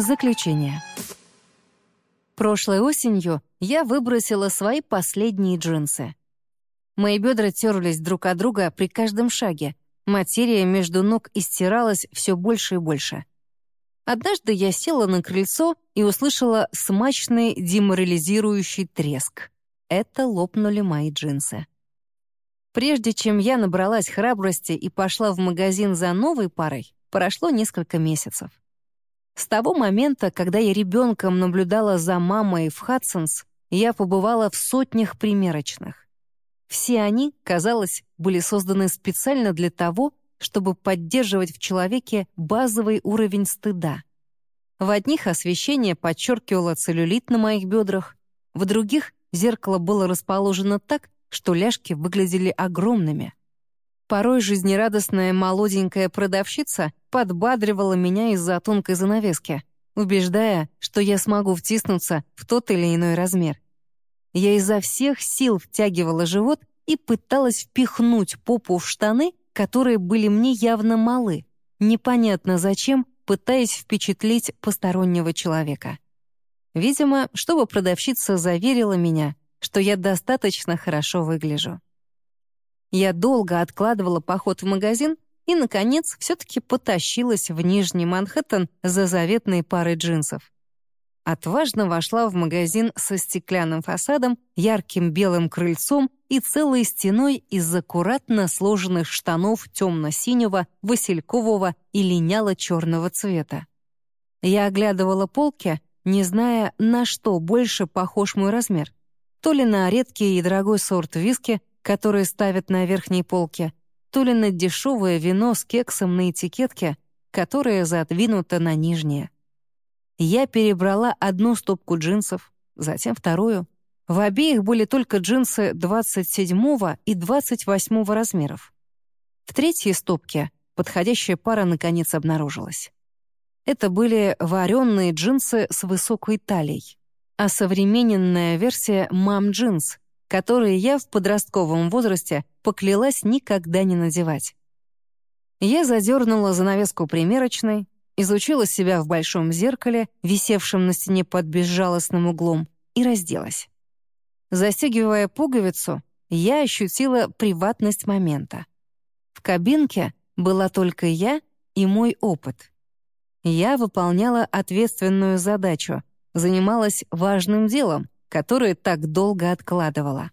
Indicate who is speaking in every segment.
Speaker 1: Заключение. Прошлой осенью я выбросила свои последние джинсы. Мои бедра терлись друг от друга при каждом шаге. Материя между ног истиралась все больше и больше. Однажды я села на крыльцо и услышала смачный деморализирующий треск. Это лопнули мои джинсы. Прежде чем я набралась храбрости и пошла в магазин за новой парой, прошло несколько месяцев. С того момента, когда я ребенком наблюдала за мамой в Хадсонс, я побывала в сотнях примерочных. Все они, казалось, были созданы специально для того, чтобы поддерживать в человеке базовый уровень стыда. В одних освещение подчеркивало целлюлит на моих бедрах, в других зеркало было расположено так, что ляжки выглядели огромными. Порой жизнерадостная молоденькая продавщица подбадривала меня из-за тонкой занавески, убеждая, что я смогу втиснуться в тот или иной размер. Я изо всех сил втягивала живот и пыталась впихнуть попу в штаны, которые были мне явно малы, непонятно зачем, пытаясь впечатлить постороннего человека. Видимо, чтобы продавщица заверила меня, что я достаточно хорошо выгляжу. Я долго откладывала поход в магазин и, наконец, все-таки потащилась в Нижний Манхэттен за заветной парой джинсов. Отважно вошла в магазин со стеклянным фасадом, ярким белым крыльцом и целой стеной из аккуратно сложенных штанов темно-синего, василькового и линяло-черного цвета. Я оглядывала полки, не зная, на что больше похож мой размер. То ли на редкий и дорогой сорт виски, которые ставят на верхней полке, то ли на дешевое вино с кексом на этикетке, которое задвинуто на нижнее. Я перебрала одну стопку джинсов, затем вторую. В обеих были только джинсы 27 и 28 размеров. В третьей стопке подходящая пара наконец обнаружилась. Это были вареные джинсы с высокой талией, а современная версия «мам-джинс», которые я в подростковом возрасте поклялась никогда не надевать. Я задернула занавеску примерочной, изучила себя в большом зеркале, висевшем на стене под безжалостным углом, и разделась. Застегивая пуговицу, я ощутила приватность момента. В кабинке была только я и мой опыт. Я выполняла ответственную задачу, занималась важным делом, которые так долго откладывала.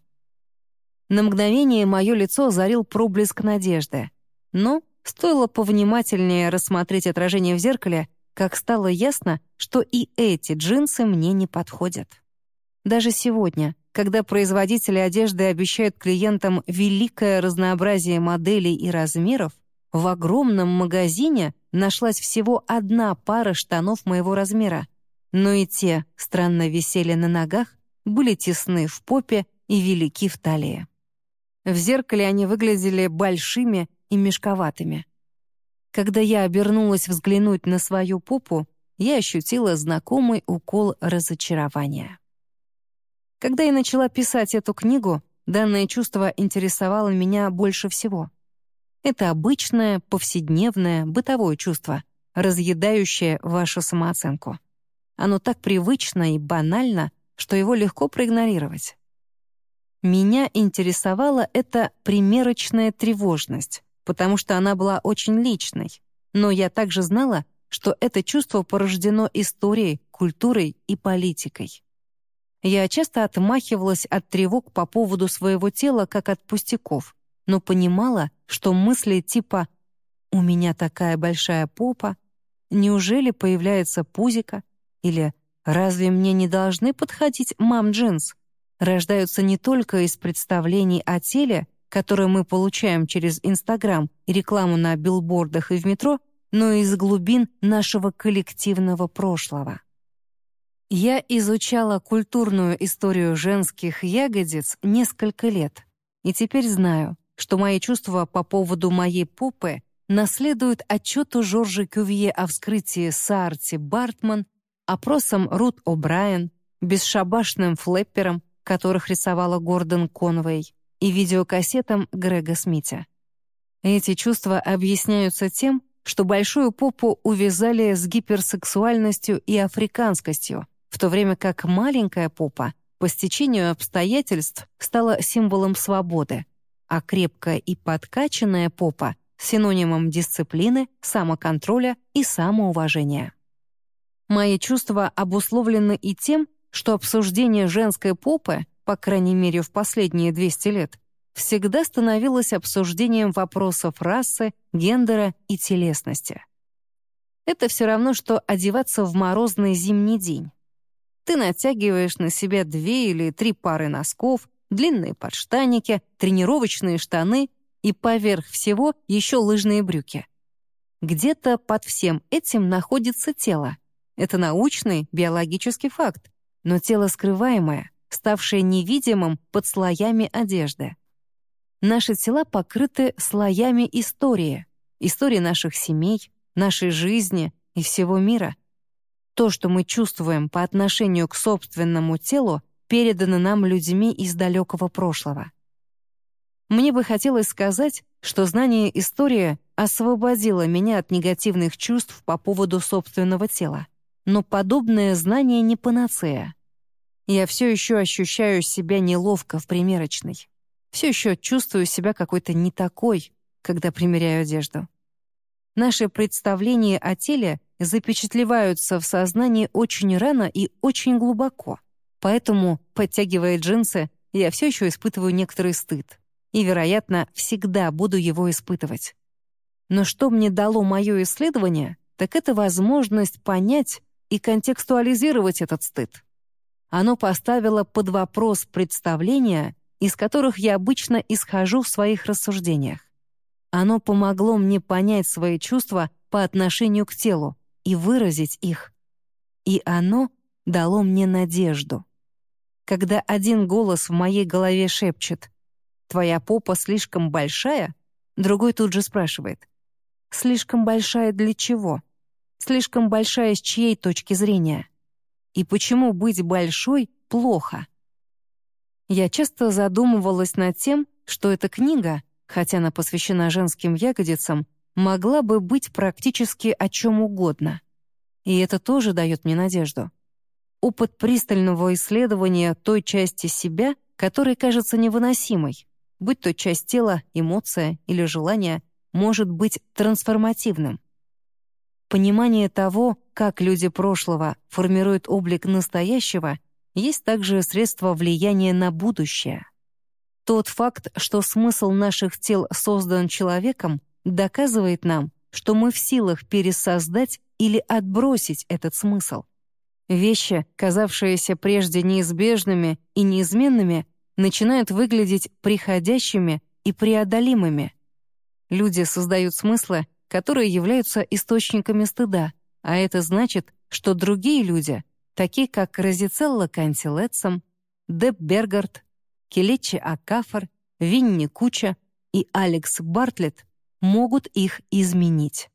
Speaker 1: На мгновение мое лицо зарил проблеск надежды. Но стоило повнимательнее рассмотреть отражение в зеркале, как стало ясно, что и эти джинсы мне не подходят. Даже сегодня, когда производители одежды обещают клиентам великое разнообразие моделей и размеров, в огромном магазине нашлась всего одна пара штанов моего размера, но и те странно висели на ногах, были тесны в попе и велики в талии. В зеркале они выглядели большими и мешковатыми. Когда я обернулась взглянуть на свою попу, я ощутила знакомый укол разочарования. Когда я начала писать эту книгу, данное чувство интересовало меня больше всего. Это обычное, повседневное, бытовое чувство, разъедающее вашу самооценку. Оно так привычно и банально, что его легко проигнорировать. Меня интересовала эта примерочная тревожность, потому что она была очень личной, но я также знала, что это чувство порождено историей, культурой и политикой. Я часто отмахивалась от тревог по поводу своего тела как от пустяков, но понимала, что мысли типа «у меня такая большая попа», «неужели появляется пузика» или Разве мне не должны подходить мам-джинс? Рождаются не только из представлений о теле, которые мы получаем через Инстаграм и рекламу на билбордах и в метро, но и из глубин нашего коллективного прошлого. Я изучала культурную историю женских ягодиц несколько лет, и теперь знаю, что мои чувства по поводу моей попы наследуют отчету Жоржа Кювье о вскрытии Сарти Бартман опросом Рут О'Брайен, бесшабашным флэппером, которых рисовала Гордон Конвей, и видеокассетам Грега Смитя. Эти чувства объясняются тем, что большую попу увязали с гиперсексуальностью и африканскостью, в то время как маленькая попа по стечению обстоятельств стала символом свободы, а крепкая и подкачанная попа — синонимом дисциплины, самоконтроля и самоуважения. Мои чувства обусловлены и тем, что обсуждение женской попы, по крайней мере в последние 200 лет, всегда становилось обсуждением вопросов расы, гендера и телесности. Это все равно, что одеваться в морозный зимний день. Ты натягиваешь на себя две или три пары носков, длинные подштаники, тренировочные штаны и поверх всего еще лыжные брюки. Где-то под всем этим находится тело. Это научный, биологический факт, но тело скрываемое, ставшее невидимым под слоями одежды. Наши тела покрыты слоями истории, истории наших семей, нашей жизни и всего мира. То, что мы чувствуем по отношению к собственному телу, передано нам людьми из далекого прошлого. Мне бы хотелось сказать, что знание истории освободило меня от негативных чувств по поводу собственного тела. Но подобное знание не панацея. Я все еще ощущаю себя неловко в примерочной все еще чувствую себя какой-то не такой, когда примеряю одежду. Наши представления о теле запечатлеваются в сознании очень рано и очень глубоко. Поэтому, подтягивая джинсы, я все еще испытываю некоторый стыд. И, вероятно, всегда буду его испытывать. Но что мне дало мое исследование, так это возможность понять и контекстуализировать этот стыд. Оно поставило под вопрос представления из которых я обычно исхожу в своих рассуждениях. Оно помогло мне понять свои чувства по отношению к телу и выразить их. И оно дало мне надежду. Когда один голос в моей голове шепчет «Твоя попа слишком большая», другой тут же спрашивает «Слишком большая для чего? Слишком большая с чьей точки зрения? И почему быть большой плохо?» Я часто задумывалась над тем, что эта книга, хотя она посвящена женским ягодицам, могла бы быть практически о чем угодно. И это тоже дает мне надежду. Опыт пристального исследования той части себя, которая кажется невыносимой, будь то часть тела, эмоция или желание, может быть трансформативным. Понимание того, как люди прошлого формируют облик настоящего, есть также средства влияния на будущее. Тот факт, что смысл наших тел создан человеком, доказывает нам, что мы в силах пересоздать или отбросить этот смысл. Вещи, казавшиеся прежде неизбежными и неизменными, начинают выглядеть приходящими и преодолимыми. Люди создают смыслы, которые являются источниками стыда, а это значит, что другие люди — такие как Розицелла Кантилетсом, Деб Бергард, Келечи Акафор, Винни Куча и Алекс Бартлетт, могут их изменить.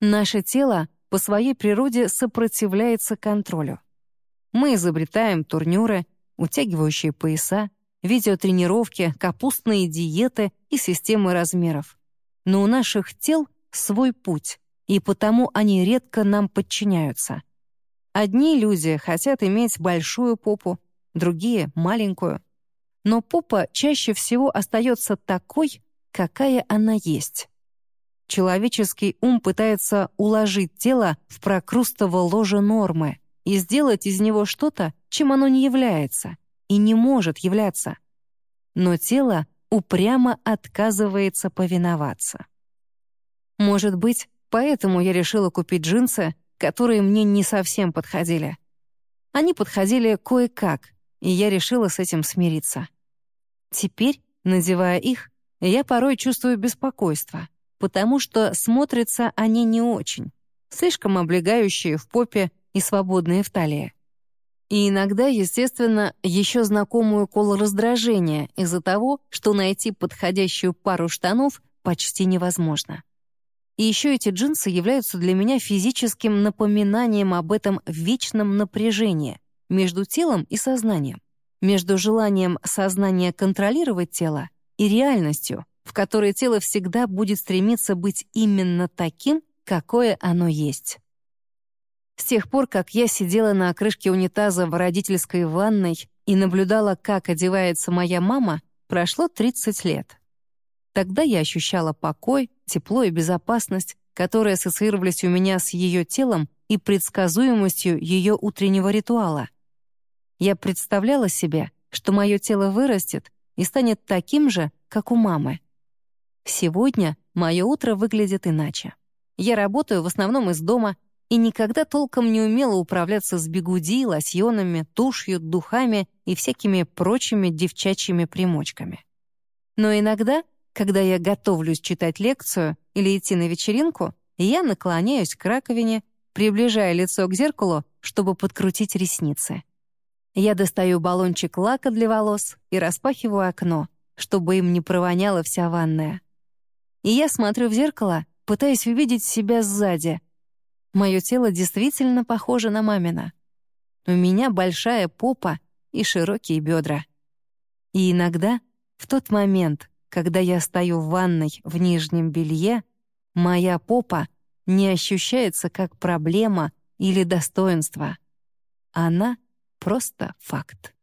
Speaker 1: Наше тело по своей природе сопротивляется контролю. Мы изобретаем турнюры, утягивающие пояса, видеотренировки, капустные диеты и системы размеров. Но у наших тел свой путь, и потому они редко нам подчиняются. Одни люди хотят иметь большую попу, другие — маленькую. Но попа чаще всего остается такой, какая она есть. Человеческий ум пытается уложить тело в прокрустово ложе нормы и сделать из него что-то, чем оно не является и не может являться. Но тело упрямо отказывается повиноваться. Может быть, поэтому я решила купить джинсы, которые мне не совсем подходили. Они подходили кое-как, и я решила с этим смириться. Теперь, надевая их, я порой чувствую беспокойство, потому что смотрятся они не очень, слишком облегающие в попе и свободные в талии. И иногда, естественно, еще знакомую укол раздражения из-за того, что найти подходящую пару штанов почти невозможно. И еще эти джинсы являются для меня физическим напоминанием об этом вечном напряжении между телом и сознанием, между желанием сознания контролировать тело и реальностью, в которой тело всегда будет стремиться быть именно таким, какое оно есть. С тех пор, как я сидела на крышке унитаза в родительской ванной и наблюдала, как одевается моя мама, прошло 30 лет. Тогда я ощущала покой, тепло и безопасность, которые ассоциировались у меня с ее телом и предсказуемостью ее утреннего ритуала. Я представляла себе, что мое тело вырастет и станет таким же, как у мамы. Сегодня мое утро выглядит иначе. Я работаю в основном из дома и никогда толком не умела управляться с бигуди, лосьонами, тушью, духами и всякими прочими девчачьими примочками. Но иногда, когда я готовлюсь читать лекцию или идти на вечеринку, я наклоняюсь к раковине, приближая лицо к зеркалу, чтобы подкрутить ресницы. Я достаю баллончик лака для волос и распахиваю окно, чтобы им не провоняло вся ванная. И я смотрю в зеркало, пытаясь увидеть себя сзади — Мое тело действительно похоже на мамина. У меня большая попа и широкие бедра. И иногда, в тот момент, когда я стою в ванной в нижнем белье, моя попа не ощущается как проблема или достоинство. Она просто факт.